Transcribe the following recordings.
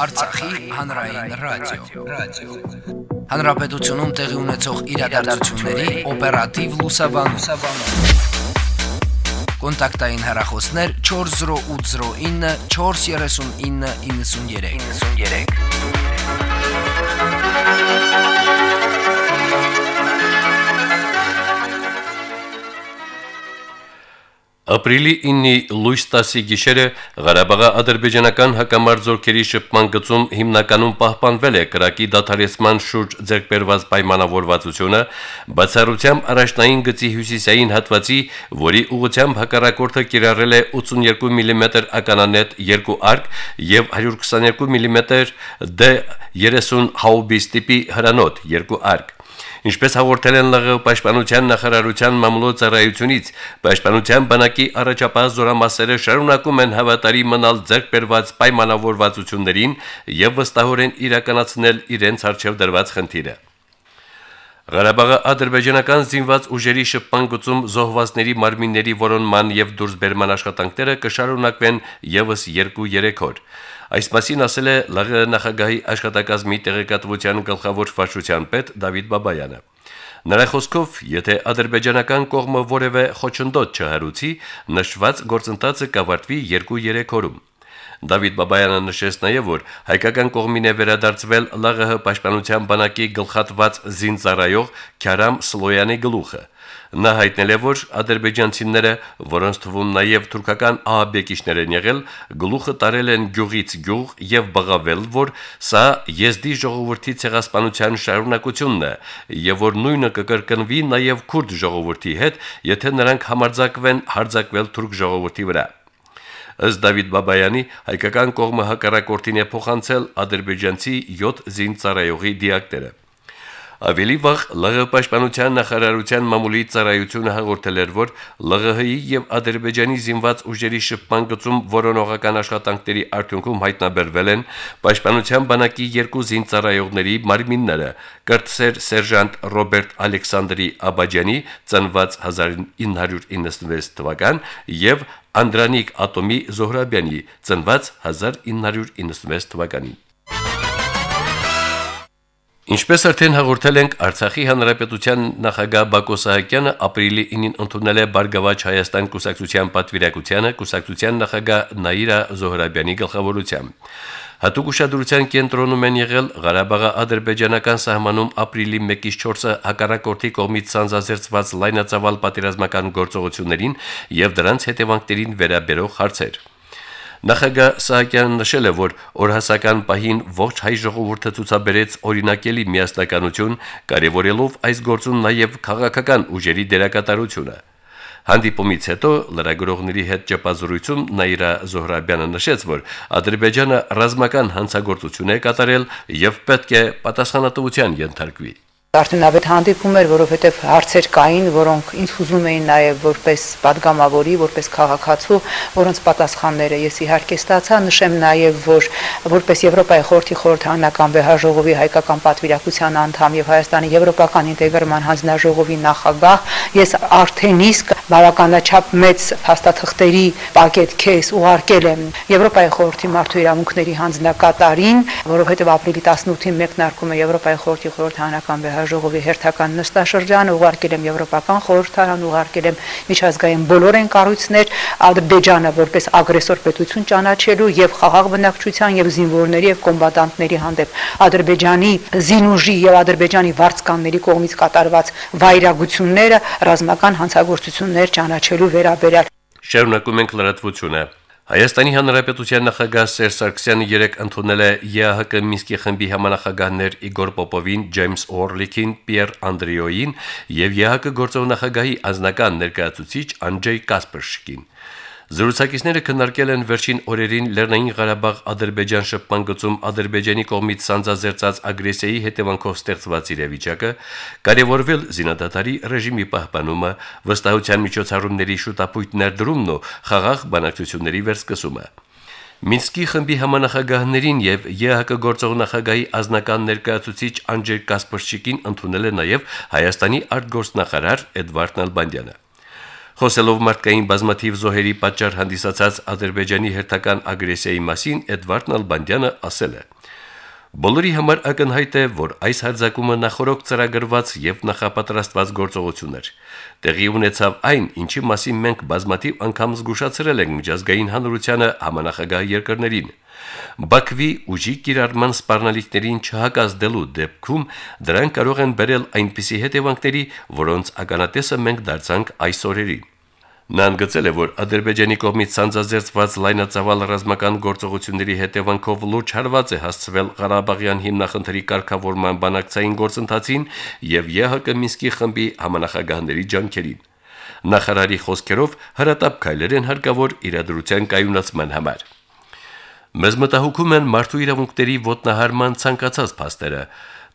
Արցախի հանրային ռադիո, ռադիո։ Հանրապետությունում տեղի ունեցող իրադարձությունների օպերատիվ լուսաբանում։ Կոնտակտային հեռախոսներ 40809 43993։ 93 Ապրիլի 9-ի լույս 10-ի գիշերը Ղարաբաղի ադրբեջանական հակամարձօրքերի շփման գծում հիմնականում պահպանվել է կրակի դադարեցման շուրջ ձեռքբերված պայմանավորվածությունը, բացառությամբ առաջնային գծի հյուսիսային հատվածի, որի ուղությամբ հակառակորդը կիրառել է 82 մմ ականանետ երկու արկ եւ 122 մմ D30 հաուբիս տիպի հրանոթ երկու արկ Ինչպես հաղորդել են ԼՂ պաշտպանության նախարարության մամլոյցարայությունից, պաշտպանության բանակի առաջապահ զորամասերը շարունակում են հավատարի մնալ ձեռքբերված պայմանավորվածություններին եւ վստահորեն իրականացնել իրենց արժեվ դրված խնդիրը։ Ղարաբաղի ադրբեջանական զինված ուժերի շփման գծում զոհվածների մարմինների որոնման եւ դուրսբերման աշխատանքները կշարունակվեն եւս 2-3 օր։ Այս մասին ասել է ԼՂ նախագահի աշխատակազմի տեղեկատվության գլխավոր վարչության պետ Դավիթ Բաբայանը։ Նրա խոսքով, եթե ադրբեջանական կողմը որևէ խոչընդոտ չհարուցի, նշված գործընթացը կավարտվի 2-3 օրում։ Դավիթ Բաբայանը նշեց նաև, որ հայկական կողմին է վերադարձվել ԼՂՀ պաշտպանության բանակի գլխատված զինծառայող Քարամ Սլոյանի գլուխը։ Նա հայտնել է, որ ադրբեջանցիները, որոնց թվում նաև թուրքական ահաբեկիչներ են եղել, գլուխը տարել են գյուղից գյուղ եւ բղավել, որ սա եզդի ժողովրդի ցեղասպանության շարունակությունն է եւ որ նույնը կկրկնվի նաև քուրդ ժողովրդի հետ, եթե նրանք համարձակվեն հարձակվել թուրք ժողովրդի վրա։ Ըստ Դավիթ Բաբայանի հայկական կողմը հակառակորդին է փոխանցել ադրբեջանցի 7 զինծառայողի դիակները։ Ավելի վաղ ԼՂ պաշտպանության նախարարության մամուլի ծառայությունը հաղորդել էր, որ ԼՂՀ-ի եւ Ադրբեջանի զինված ուժերի շփման գծում որոնողական աշխատանքների արդյունքում հայտնաբերվել են պաշտպանության բանակի երկու զինծառայողների մարմինները՝ կրտսեր սերժանտ Ռոբերտ Ալեքսանդրի Աբաջյանի, ծնված 1996 թվական, եւ Անդրանիկ Ատոմի Զոհրաբյանի, ծնված 1996 թվականին։ Ինչպես արդեն հաղորդել ենք, Արցախի հանրապետության նախագահ Բակո Սահակյանը ապրիլի 9-ին ընդունել է Բարգավաճ Հայաստան կուսակցության պատվիրակությանը կուսակցության նախագահ Նաիրա Զոհրաբյանի գլխավորությամբ։ Հատուկ ուշադրության կենտրոնում են եղել Ղարաբաղի ադրբեջանական սահմանում ապրիլի 1-ից 4-ը հակառակորդի կողմից ցանցազերծված լայնածավալ պատերազմական գործողություններին եւ դրանց հետևանքներին վերաբերող հարցեր։ Նախագահ Սահակյանն նշել է, որ օրհասական պահին ողջ հայ ժողովուրդը ցուցաբերեց օրինակելի միասնականություն, կարևորելով այս գործում նաև քաղաքական ուժերի դերակատարությունը։ Հանդիպումից հետո լրագրողների հետ ճեպազրույցում Նաիրա Զոհրաբյանը նշեց, որ Ադրբեջանը ռազմական հանցագործություն է կատարել եւ պետք է պատասխանատվության ենթարկվի Արդեն ավետ հանդիպում էր, որովհետև հարցեր կային, որոնք ինձ հուզում էին նաև որպես падգամավորի, որպես քաղաքացու, որոնց պատասխանները ես իհարկե ստացա, նշեմ նաև, որ որպես Եվրոպայի խորհրդի խորհրդանական վեհաժողովի հայկական պատվիրակության անդամ եւ Հայաստանի եվրոպական ինտեգրման հանձնաժողովի նախագահ, ես արդեն իսկ բարականաչափ մեծ փաստաթղթերի պակետ քեզ ուղարկել եմ Եվրոպայի խորհրդի մարդու իրավունքների հանձնակատարին, որովհետև ապրիլի 18-ին մեկնարկում է Եվրոպայի խորհրդի խորհրդանական վեհաժողովի ժողովի հերթական նստաշրջանը ուղարկել եմ Եվրոպական խորհրդարան, ուղարկել եմ միջազգային բոլոր այն կառույցներ Ադրբեջանը որպես ագրեսոր պետություն ճանաչելու եւ խաղաղ բնակչության եւ զինվորների եւ կոմբատանտների հանդեպ Ադրբեջանի զինուժի եւ Ադրբեջանի վարձկանների կողմից կատարված վայրագությունները ռազմական հանցագործություններ ճանաչելու վերաբերյալ Շարունակում ենք լրատվությունը Հայաստանի Հանրապետության նախագահ Սերժ Սարգսյանը երեկ ընդունել է ԵԱՀԿ Մինսկի խմբի համանախագահներ Իգոր Պոպովին, Ջեյմս Օրլիքին, Պիեր Անդրեոյին եւ ԵԱՀԿ գործող նախագահի ազնական ներկայացուցիչ Անջեյ Կասպերշկին։ Զրուցակիցները քննարկել են վերջին օրերին Լեռնային Ղարաբաղ Ադրբեջան շփման գծում Ադրբեջանի կողմից սանձազերծած ագրեսիայի հետևանքով ստեղծված իրավիճակը, կարևորվել զինադատարի ռեժիմի պահպանումը, վստահության միջոցառումների շուտապույտ ներդրումն ու խաղաղ բանակցությունների վերսկսումը։ Մինսկի խմբի համանախագահներին եւ ԵՀԿ գործող նախագահի ազնական ներկայացուցիչ Անջեյ Կասպրչիկին ընդունել է նաեւ Հայաստանի արտգործնախարար Էդվարդ Նալբանդյանը։ Խոսելով մարդկային բազմաթիվ զոհերի պատճառ հանդիսացած Ադրբեջանի հերթական ագրեսիայի մասին Էդվարդ Նալբանդյանը ասել է. Բոլորի համար ակնհայտ է, որ այս հարձակումը նախորոք ծրագրված եւ նախապատրաստված գործողություն էր։ Տեղի ունեցավ այն, ինչի մասին մենք բազմաթիվ անգամ զգուշացրել ենք միջազգային հանրությանը համանախագահ երկրներին։ Բաքվի ուժի կիրառման սպառնալիքներին չհակազդելու դեպքում դրանք կարող են բերել այնպիսի հետևանքների, որոնց ականատեսը մենք դարձանք այս օրերին։ Նա ընդգծել է, որ Ադրբեջանի կողմից ցանցազերծված լայնածավալ ռազմական գործողությունների հետևանքով լուրջ հարված է հասցվել Ղարաբաղյան հիմնախնդրի կարգավորման բանակցային գործընթացին եւ ԵՀԿ Մինսկի խմբի համանախագահների ջանքերին։ Նախարարի խոսքերով հրատապ քայլեր են հարկավոր իրադրության կայունացման համար։ Մեզ մտահոգում են մարդու իրավունքների ոտնահարման ցանկացած փաստերը։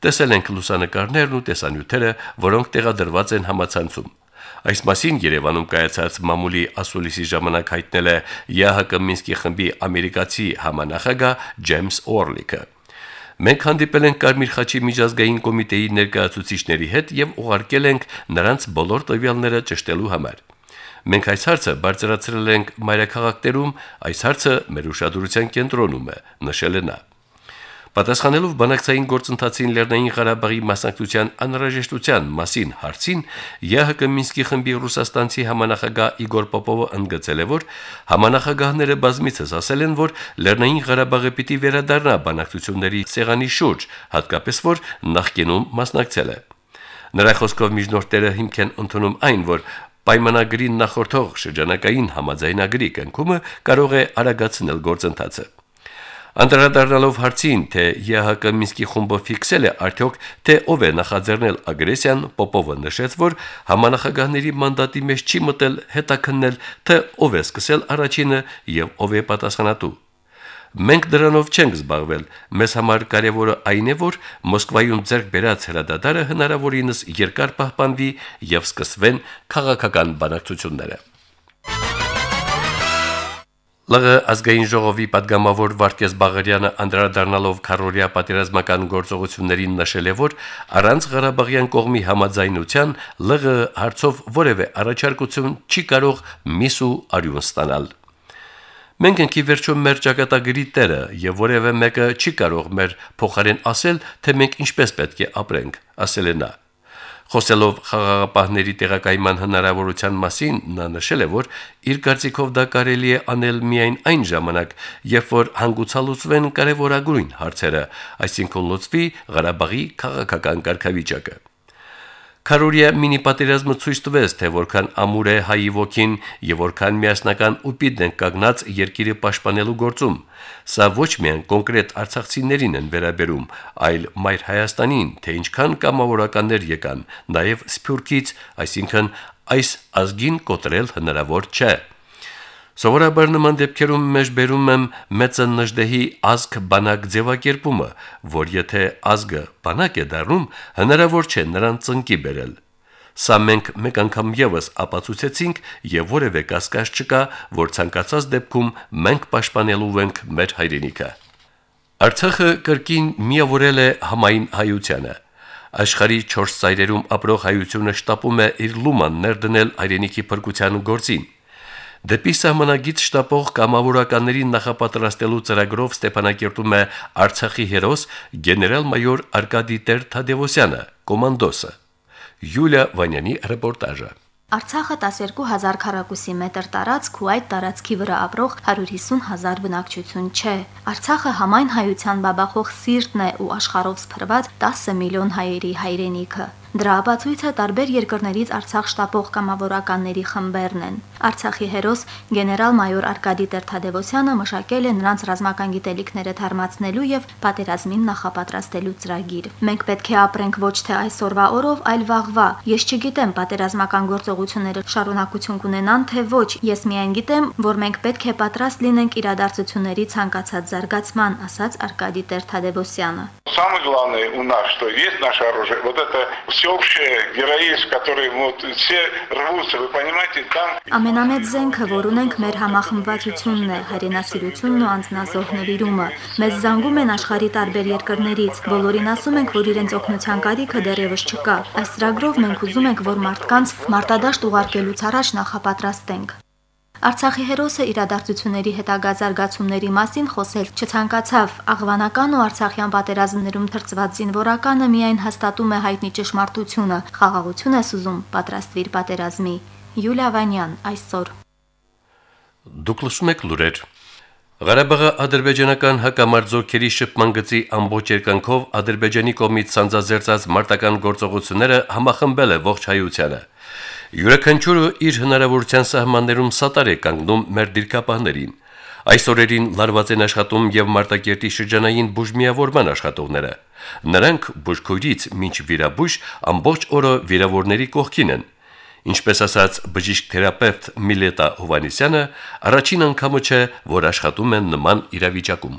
Տեսել ենք լուսանկարներն ու տեսանյութերը, որոնք տեղադրված են համացանցում։ Այս մասին Երևանում կայացած մամուլի ասուլիսի ժամանակ հայտնել է ԵՀԿ Մինսկի խմբի ամերիկացի համանախագահ Ջեյմս Օրլիկը։ Մենք հանդիպել ենք Կարմիր խաչի միջազգային կոմիտեի ներկայացուցիչների հետ եւ ուղարկել ենք նրանց բոլոր տվյալները ճշտելու համար։ Մենք այս հարցը բարձրացրել ենք մայրաքաղաքներում, այս հարցը մեր ուշադրության կենտրոնում է, նշել է նա. Պատասխանելով բանակցային գործընթացին Լեռնային Ղարաբաղի մասնակցության անհրաժեշտության մասին հարցին, ԵՀԿ Մինսկի խմբի ռուսաստանցի համանախագահ Իգոր Պոպովը ընդգծել է, որ համանախագահները բազմիցս ասել են, որ Լեռնային Ղարաբաղը պիտի վերադառնա բանակցությունների սեղանի շուրջ, հատկապես որ նախկինում մասնակցել է։ Նրա խոսքով միջնորդները հիմք են ընդունում այն, որ պայմանագրին նախորդող շրջանակային համաձայնագրի կնքումը կարող է արագացնել գործընթացը։ Անդրադառնալով հարցին, թե ԵՀԿ Մինսկի խումբը ֆիքսել է արդյոք, թե ով է նախաձեռնել ագրեսիան, Պոպովը նշեց, որ համանախագահների մանդատի մեջ չի մտել հետաքննել, թե ով է սկսել առաջինը եւ ով է պատասխանատու։ Մենք դրանով չենք զբաղվել։ Մեզ համար կարևորը այն է, որ Մոսկվայում ձեռք բերած հրադադարը հնարավորինս երկար պահպանվի եւ սկսվեն քաղաքական բանակցությունները։ ԼՂ ազգային ժողովի падգամավոր Վարդգես Բաղարյանը անդրադառնալով քարորիա պատերազմական գործողություններին նշել է, որ առանց Ղարաբաղյան կողմի համաձայնության ԼՂ հարցով որևէ առաջարկություն չի կարող միսու արյուն ստանալ։ Մենք ենք ի վերջո մեր ճակատագրի տերը եւ որևէ մեկը չի կարող մեր փոխարեն ասել, թե մենք ինչպես պետք է ապրենք, ասել է նա։ Խոսելով խաղաղապահների տեղակայման հնարավորության մասին, նա նշել է, որ իր կարծիքով դա կարելի է անել միայն այն ժամանակ, երբ որ հանգուցալուծվեն կարևորագույն հարցերը, այսինքն լուծվի Ղարաբաղի քաղաքական կարգավիճակը։ Կարորիա մինի պատերազմը ցույց տվեց, թե որքան ամուր է հայի ոգին եւ որքան միասնական ու պիտ են կանգնած երկիրը պաշտպանելու գործում։ Սա ոչ միայն կոնկրետ արցախցիներին են վերաբերում, այլ մայր Հայաստանին, թե ինչքան կամավորականներ եկան, նաեւ Սփյուռքից, այսինքն այս ազգին կոտրել հնարավոր չէ։ Սովորաբար նման դեպքերում մեջ բերում եմ մեծը նժդեհի ազգ բանակ ձևակերպումը, որ եթե ազգը բանակ է դառնում, հնարավոր չէ նրան ծնկի բերել։ Սա մենք մեկ անգամ եւս ապացուցեցինք եւ որևէ կասկած չկա, որ ցանկացած դեպքում մենք պաշտպանելու ենք մեր հայրենիքը։ Արցախը կրկին միավորել է համային հայությանը։ Աշխարի 4 ծայրերում ապրող հայությունը շտապում է իր լուման ներդնել հայրենիքի փրկության գործին։ Դեպի սահմանագիծ շտապող կամավորականներին նախապատրաստելու ծրագրով Ստեփանակերտում է Արցախի հերոս գեներալ-մայոր Արկադի Տեր Թադևոսյանը, կոմանդոսը։ Յուլիա Վանյանի ռեպորտաժը։ Արցախը 12000 քառակուսի մետր տարածք ու այդ տարածքի վրա ապրող 150000 բնակչություն չէ։ Արցախը համայն հայության բաբախող սիրտն է ու աշխարհով սփռված 10 միլիոն հայերի հայրենիքը։ Դրա ապացույցը տարբեր երկրներից Արցախ շտապող կամավորականների խմբերն են։ Արցախի հերոս գեներալ-մայոր Արկադի Տերթադևոսյանը մշակել է նրանց ռազմական գիտելիքները թարմացնելու եւ պատերազմին նախապատրաստելու ծրագիր։ Մենք պետք է ապրենք ոչ թե այսօրվա օրով, այլ վաղվա։ Ես չգիտեմ պատերազմական գործողությունները շարունակություն կունենան թե ոչ։ Ես միայն գիտեմ, որ մենք պետք է պատրաստ լինենք իրադարձությունների ցանկացած զարգացման, ասաց Արկադի Տերթադևոսյանը самое главное у нас, что есть наше оружие, вот это всеобщее героизм, который вот все рвутся, вы понимаете, там... Ամենամեծ զենքը, որ ունենք մեր համախմբվածությունն է, հայրենասիրությունն ու անձնազոհ նվիրումը։ Մեզ զանգում են աշխարհի տարբեր երկրներից։ Բոլորին ասում ենք, որ իրենց օգնության կարիքը դեռևս չկա։ Այս ծրագրով մենք ուզում ենք, որ մարդկանց մարտադաշտ ուղարկելուց առաջ նախապատրաստենք։ Արցախի հերոսը իրադարձությունների հետագա զարգացումների մասին խոսել չցանկացավ։ Աղվանական ու Արցախյան պատերազմներում թրծված զինվորականը միայն հաստատում է հայտնի ճշմարտությունը։ Խաղաղություն է սուզում պատրաստվիր պատերազմի։ Յուլիա Վանյան այսօր։ Դուք լսում եք լուրեր։ Ղարաբաղի ադրբեջանական հակամարտությունների շփման գծի ամբողջ երկնքով ադրբեջանի կողմից սանձազերծած մարտական գործողությունները համախմբել է ողջ հայությանը։ Յուրաքանչյուրը իր հնարավորության սահմաններում սատար է կանգնում մեր դիրքապահներին։ Այս օրերին լարված են աշխատում եւ Մարտակերտի շրջանային բուժմիավորման աշխատողները։ Նրանք բուժքույրից մինչ վիրաբույժ ամբողջ օրը վիրավորների կողքին են։ Ինչպես ասաց բժիշկ թերապևտ Միլետա Հովանիսյանը, առաջին անգամը չէ, որ աշխատում են նման իրավիճակում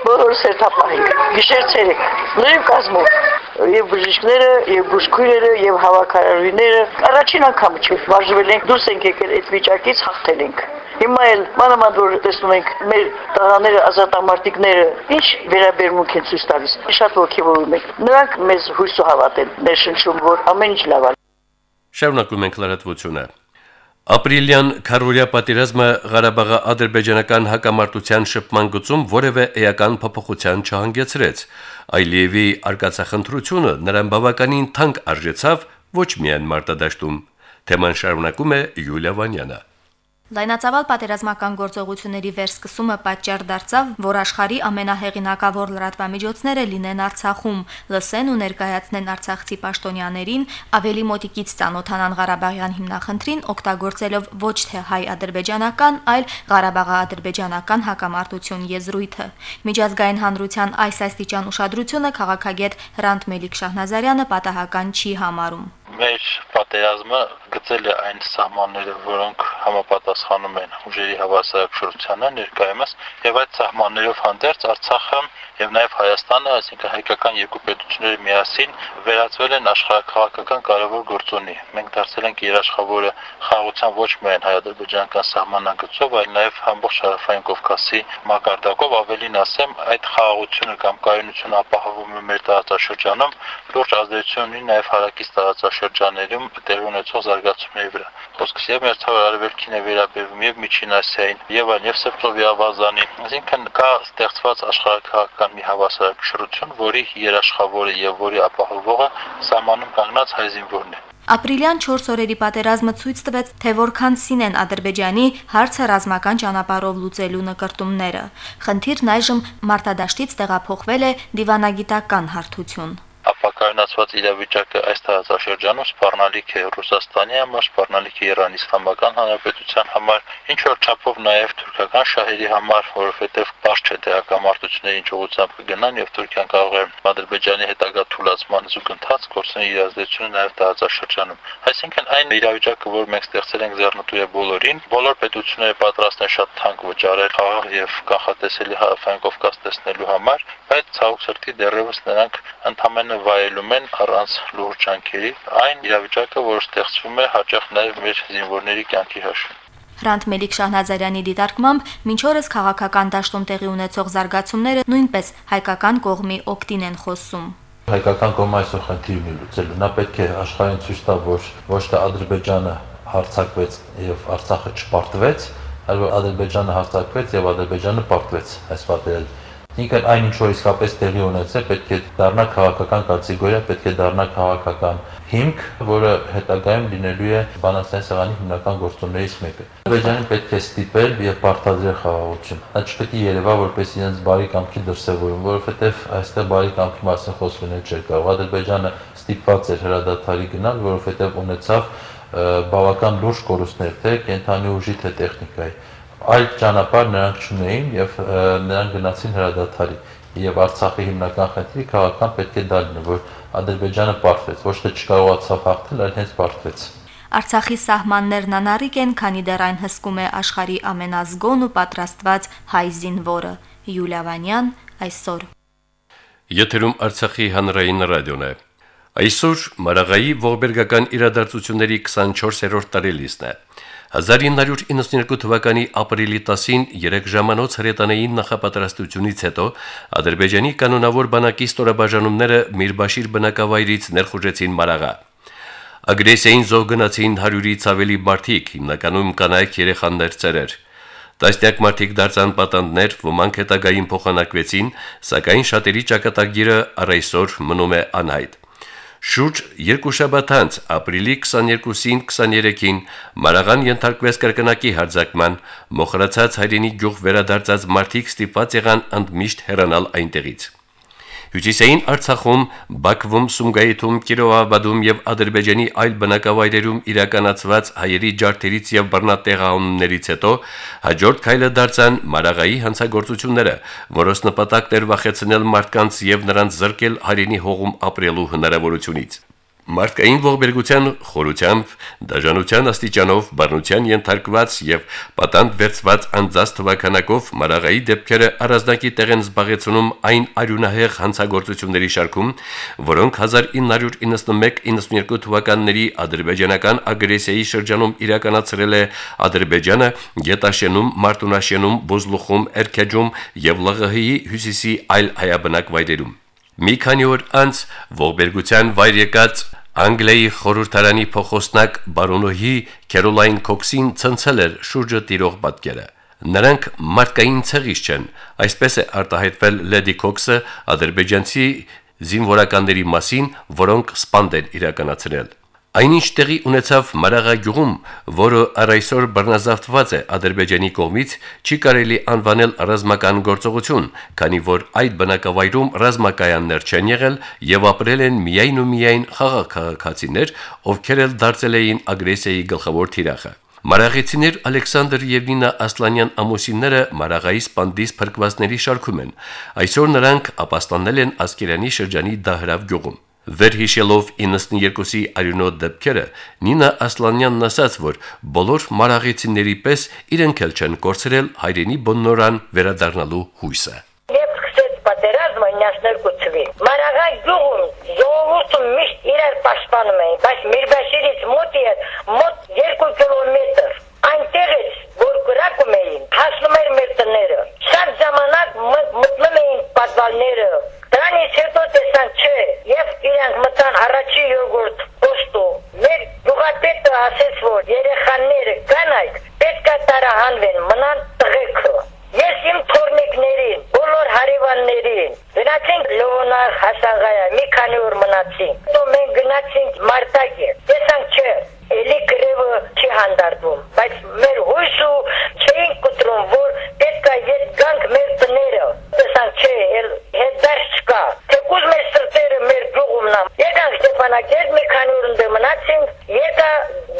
բոլորս երթապահենք, գիշեր ցերեկ, նույն կազմով եւ բժիշկները, եւ բուժքույրերը, եւ հավաքարարիները առաջին անգամ չի վարժվել ենք, դուրս ենք եկել այդ վիճակից հաղթել ենք։ Հիմա էլ մանավանդ որ տեսնում ենք մեր տղաները, ազատամարտիկները ինչ վերաբերմունք են ցույց տալիս։ Շատ ողջևորում ենք։ Նրանք մեզ հույս ու հավատ են ներշնչում, որ ամեն ինչ լավ է։ Շարունակում ենք լրատվությունը։ Ապրիլյան քարորիա պատերազմը Ղարաբաղի ադրբեջանական հակամարտության շփման գծում որևէ էական փոփոխության չհանգեցրեց։ Այլիևի արկածախնդրությունը նրան բավականին թանկ արժեցավ ոչ միայն մարտադաշտում։ Թեման շարունակում է Յուլիա Վանյանը։ Լայնածավալ պատերազմական գործողությունների վերսկսումը պատճառ դարձավ, որ աշխարի ամենահեղինակավոր լրատվամիջոցները լինեն Արցախում, լսեն ու ներկայացնեն արցախցի պաշտոնյաներին, ավելի մոտիկից ծանոթանան Ղարաբաղյան հիմնախնդրին, օգտագործելով ոչ թե հայ-ադրբեջանական, այլ Ղարաբաղա-ադրբեջանական հակամարտություն եզրույթը։ Միջազգային հանրության այս աստիճան ուշադրությունը քաղաքագետ Հրանտ Մելիք Շահնազարյանը պատահական չի համարում մեր պատերազմը գծել է այն սահմանները, որոնք համապատասխանում են ուժերի հավասարակշռությանը ներկայումս եւ այդ սահմաններով հանդերձ Արցախը եւ նաեւ Հայաստանը, այսինքն հայկական երկու պետությունները միասին վերածվել են աշխարհակաղակական կարևոր գործոնի։ Մենք դարձել ենք երաշխավորը խաղաղության ոչ միայն հայ-ադրբեջանական սահմանագծով, այլ նաեւ ամբողջ հարավային Կովկասի մակարդակով, ավելին ասեմ, այդ խաղաղությունը կամ կայունությունը ապահովում է մեր տարածաշրջանում, լուրջ ազդեցություն ունի նաեւ հարակից տարածաշրջաններում տեղի ունեցող զարգացումների վրա։ Խոսքս եւ մեր ցավը արևելքին է վերաբերվում եւ Միջին Ասիային, եւ այլ եւ Սեպտովի ավազանին։ Այսինքն կա ստեղծված աշխարհակաղակական կան մի հավասարակշռություն, որի երաշխավորը եւ որի ապահովողը սահմանում կանգնած հայ զինվորն է։ Ապրիլյան 4 օրերի պատերազմը ցույց տվեց, թե որքանցին են Ադրբեջանի հարցը ռազմական ճանապարհով լուծելու նկարտումները։ Խնդիրն այժմ մարտադաշտից տեղափոխվել է դիվանագիտական հարթություն ապակայունացված իրավիճակը այս տարածաշրջանում սպառնալիք է Ռուսաստանի համար, սպառնալիք է Իրանի Իսլամական Հանրապետության համար, ինչ որ չափով նաև թուրքական շահերի համար, որովհետև բաց չէ թե հակամարտությունների ինչ ուղղությամբ կգնան եւ Թուրքիան կարող է Ադրբեջանի հետագա թուլացման զուգընթաց գործել իր ազդեցությունը նաև տարածաշրջանում։ Այսինքն այն իրավիճակը, որ մենք ստեղծել ենք ձեռնտու է բոլորին, բոլոր պետությունները պատրաստ են շատ թանկ վճարել խաղաղ եւ կանխատեսելի հարավային Կովկաս տեսնելու համար, բայց ցավոք սրտի դեռևս նրանք ընդհանրապես վայելում են առանց լուրջ ջանքերի այն իրավիճակը, որ ստեղծվում է հաճախ նաև մեր զինվորների կյանքի հաշվին։ Հրանտ Մելիք Շահնազարյանի դիտարկմամբ մինչ օրս քաղաքական դաշտում տեղի ունեցող զարգացումները նույնպես հայկական կողմի օկտին են խոսում հայկական կողմը այսօր խնդիր մի լուծելու։ Նա պետք է աշխարհին ցույց տա, որ ոչ թե Ադրբեջանը հարցակվեց եւ Արցախը չպարտվեց, այլ որ Ադրբեջանը հարցակվեց եւ Ադրբեջանը պարտվեց այս պատերազմում Ինքն այն ինչ որ իսկապես տեղի ունեցել, պետք է դառնա քաղաքական կատեգորիա, պետք է դառնա քաղաքական հիմք, որը հետագայում լինելու է բանաստեղծ սեղանի հիմնական գործոններից մեկը։ Ադրբեջանին պետք է ստիպել եւ պարտադրել խաղաղություն։ Դա չպետք է երևա որպես իրենց բարի կամքի դրսևորում, որովհետեւ այստեղ բարի կամքի մասին խոսքնել չէր կարող։ Ադրբեջանը ստիպված էր հրադադարի գնալ, որովհետեւ ունեցավ բավական լուրջ կորուստներ թե կենթանի ուժի թե տեխնիկայի այլ ճանապարհ նրանք չունեին եւ նրանք գնացին հրադադարի եւ Արցախի հիմնական խնդիրը քաղաքական պետք է դա լինի որ Ադրբեջանը պարտվեց ոչ թե չկարողացավ հաղթել այլ հենց պարտվեց Արցախի սահմաններն անառիկ են, քանի դեռ այն հսկում է աշխարի ամենազգոն ու պատրաստված հայ զինվորը։ Յուլիա Վանյան այսօր Եթերում Արցախի հանրային ռադիոն է։ Այսօր Մարաղայի ողբերգական իրադարձությունների 24-րդ տարելիցն է։ 1992 թվականի ապրիլի 10-ին երեք ժամանոց հրետանային նախապատրաստությունից հետո Ադրբեջանի կանոնավոր բանակի ստորաբաժանումները Միրբաշիր բնակավայրից ներխուժեցին Մարաղա։ Ագրեսիային զոհ գնացին 100-ից ավելի մարդիկ, հիմնականում կանայք, երեխաներ, ծերեր։ Տասնյակ մարդիկ դարձան պատանդներ, ոմանք հետագային փոխանակվեցին, սակայն շատերի ճակատագիրը առայսօր մնում է անհայտ։ Շուրջ երկու շաբաթ անց ապրիլի 22-ին 23-ին Մարաղան ենթարկվեց կրկնակի հարձակման, մոխրացած հայրենի գյուղ վերադարձած մարդիկ ստիպված եղան ընդմիշտ հեռանալ այնտեղից։ Հյուսիսային Արցախում, Բաքվում, Սումգայիթում, Կիրովաբադում եւ Ադրբեջանի այլ բնակավայրերում իրականացված հայերի ջարդերից եւ բռնատեղահանումներից հետո հաջորդ քայլը դարձան Մարաղայի հանցագործությունները, որոնց նպատակն էր վախեցնել մարդկանց եւ նրանց զրկել հայրենի հողում ապրելու հնարավորությունից։ Մարդկային ողբերգության խորությամբ, դաժանության աստիճանով, բռնության ենթարկված եւ պատանդ վերծված անձած թվականակով Մարաղայի դեպքերը առանձնակի տեղ են զբաղեցնում այն արյունահեղ հանցագործությունների շարքում, որոնք 1991-92 թվականների ադրբեջանական ագրեսիայի շրջանում իրականացրել է Ադրբեջանը Գետաշենում, Մարտունաշենում, Բոզլուխում, Էրքեջում եւ ԼՂՀ-ի հյուսիսի այլ հայաբնակ վայրերում։ Մի քանի օր անց ողբերգության վայր եկած Անգլիայի խորհրդարանի փոխոսնակ բարոնոհի Քերոլայն Քոքսին ցնցել էր շուրջը տիրող պատկերը։ Նրանք մարդկային ցեղից չեն, այսպես է արտահայտվել Լեդի Քոքսը ադրբեջանցի զինվորականների մասին, որոնք սպանդ են իրականացրել։ Այնինչ տեղի ունեցավ Մարաղագյուղում, որը առայսօր բռնազավթված է Ադրբեջանի կողմից, չի կարելի անվանել ռազմական գործողություն, քանի որ այդ բնակավայրում ռազմակայաններ չեն եղել եւ ապրել են միայն ու միայն խաղաղ-քաղաքացիներ, ովքեր էլ դարձել էին ագրեսիայի գլխավոր թիրախը։ Մարաղեցիներ Ալեքսանդր եւ Նինա Ասլանյան ամուսինները Մարաղայի սպանդիս փրկվածների շարքում են։ Այսօր նրանք ապաստանել են Ասկերանի շրջանի Դահրավ գյուղում։ Վերհիշելով 92-ի արյունոտ դեպքերը, Նինա Ասլանյանն ասաց, որ բոլոր մարաղեցիների պես իրենք էլ չեն կորցրել հայրենի բնորան վերադառնալու հույսը։ Երբ սկսեց պատերազմը 92-ի, Մարաղա գյուղում ժողովուրդը միշտ իրար պաշտպանում էին, բայց Միրբաշիրից մոտ էր մոտ 2 կիլոմետր։ Այնտեղից որ գրակում էին, հասնում էր մեր տները։ Շատ ժամանակ մտնում էին պատվալները Դրանից հետո տեսան չէ, եւ իրանք մտան առաջի յոգուրտ պոստո։ Մեր գյուղապետը ասեց, որ երեխաները կանայք պետք է տարահանվեն, մնան տղեկը։ Ես իմ թորնիկներին, բոլոր հարևաններին գնացինք Լևոնար Հասանգայա, մի քանի օր մնացինք։ Հետո մենք գնացինք Մարտակի։ Տեսանք չէ, էլի գրևը չի հանդարտվում, բայց մեր հույսը չէին կտրում, որ պետք է ետ գանք մեր տները։ Տեսանք չէ, հետ դարձ չկա։ Թեկուզ մեր սրտերը մեր գյուղումն ամ։ Եկանք Ստեփանակերտ մի քանի օր ընդ մնացինք, եկա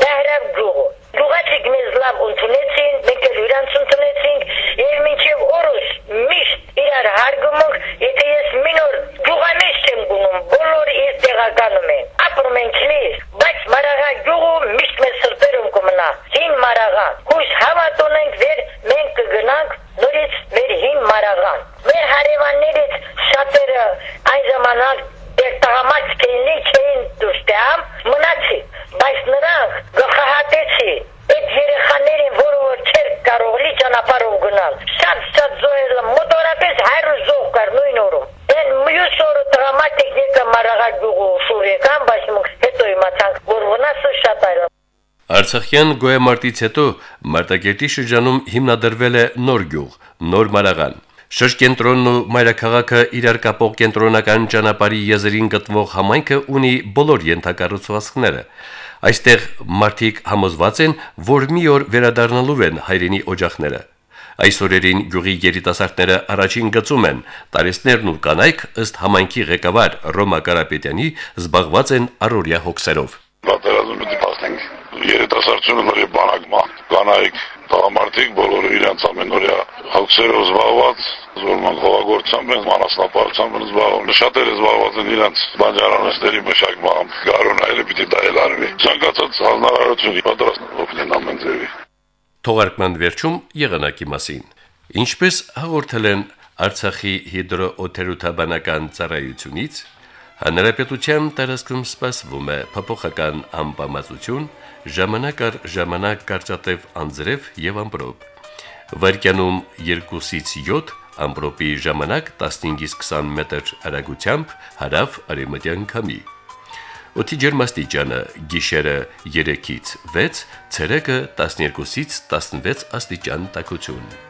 Դահրավ գյուղը։ Գյուղացիք մեզ լավ ընդունեցին, մենք էլ իրանց ընդունեցինք, եւ մինչեւ օրս միշտ իրար հարգում, եթե ես մինոր գյուղամեջ չեմ գնում, բոլորը իր տեղականում են։ Ապրում ենք լիս, բայց Մարաղա գյուղը միշտ մեզ սրտերում կմնա։ Հին Մարաղա։ Հույս հավատ ունենք վեր մենք կգնանք նորից մեր հին Մարաղան։ Մեր հարևաններից շատերը այն ժամանակ դեր տղամարդ կեինի չէին դուստամ մնացի բայց նրանք գլխահատեցի այդ երեխաներին որը որ չեր կարող լի ճանապարհով գնալ շատ շատ զոհել մոտորապես 100 զոհ կար նույն օրում այն մյուս օրը տղամարդիկ եկա մարաղագյուղու շուրեկան բայց հետո իմացանք որ վնասը շատ այլ Արցախյան գոյամարտից հետո Մարտակերտի շրջանում հիմնադրվել է նոր գյուղ, նոր մարաղան։ Շրջկենտրոնն ու մայրաքաղաքը իրար կապող կենտրոնական ճանապարհի եզրին գտնվող համայնքը ունի բոլոր յենթակառուցվածքները։ Այստեղ մարդիկ համոզված են, որ մի օր վերադառնալու են հայրենի օջախները։ Այսօրերին գյուղի երիտասարդները առաջին գծում են, տարեստներն ու կանայք ըստ համայնքի ղեկավար Ռոմա Կարապետյանի զբաղված են առօրյա հոգսերով։ Պատերազմը դիպասենք երիտասարդությունը նորի բանակման կանայք տղամարդիկ բոլորը իրենց ամենօրյա հոգսերով զբաղված զորման խաղաղորդությամբ են մանասնապարությամբ են զբաղվում շատերը զբաղված են իրենց բանջարանոցների մշակմամբ գարոնայելը պիտի դա էլ արվի ցանկացած հանրարարություն պատրաստ օգնեն ամեն ձևի Թողարկման վերջում եղանակի մասին Ինչպես հաղորդել են Արցախի հիդրոօթերոթաբանական ծառայությունից հանրապետության տարածքում սպասվում է փոփոխական անբավարարություն, ժամանակ առ ժամանակ կարճատև անձրև եւ ամպրոպ։ Վարկյանում 2-ից 7 ամպրոպի ժամանակ 15-ից 20 մետր արագությամբ հարավ արևմտյան քամի։ Օդի ջերմաստիճանը՝ գիշերը 3-ից 6, ցերեկը 12-ից 16 աստիճան տաքություն։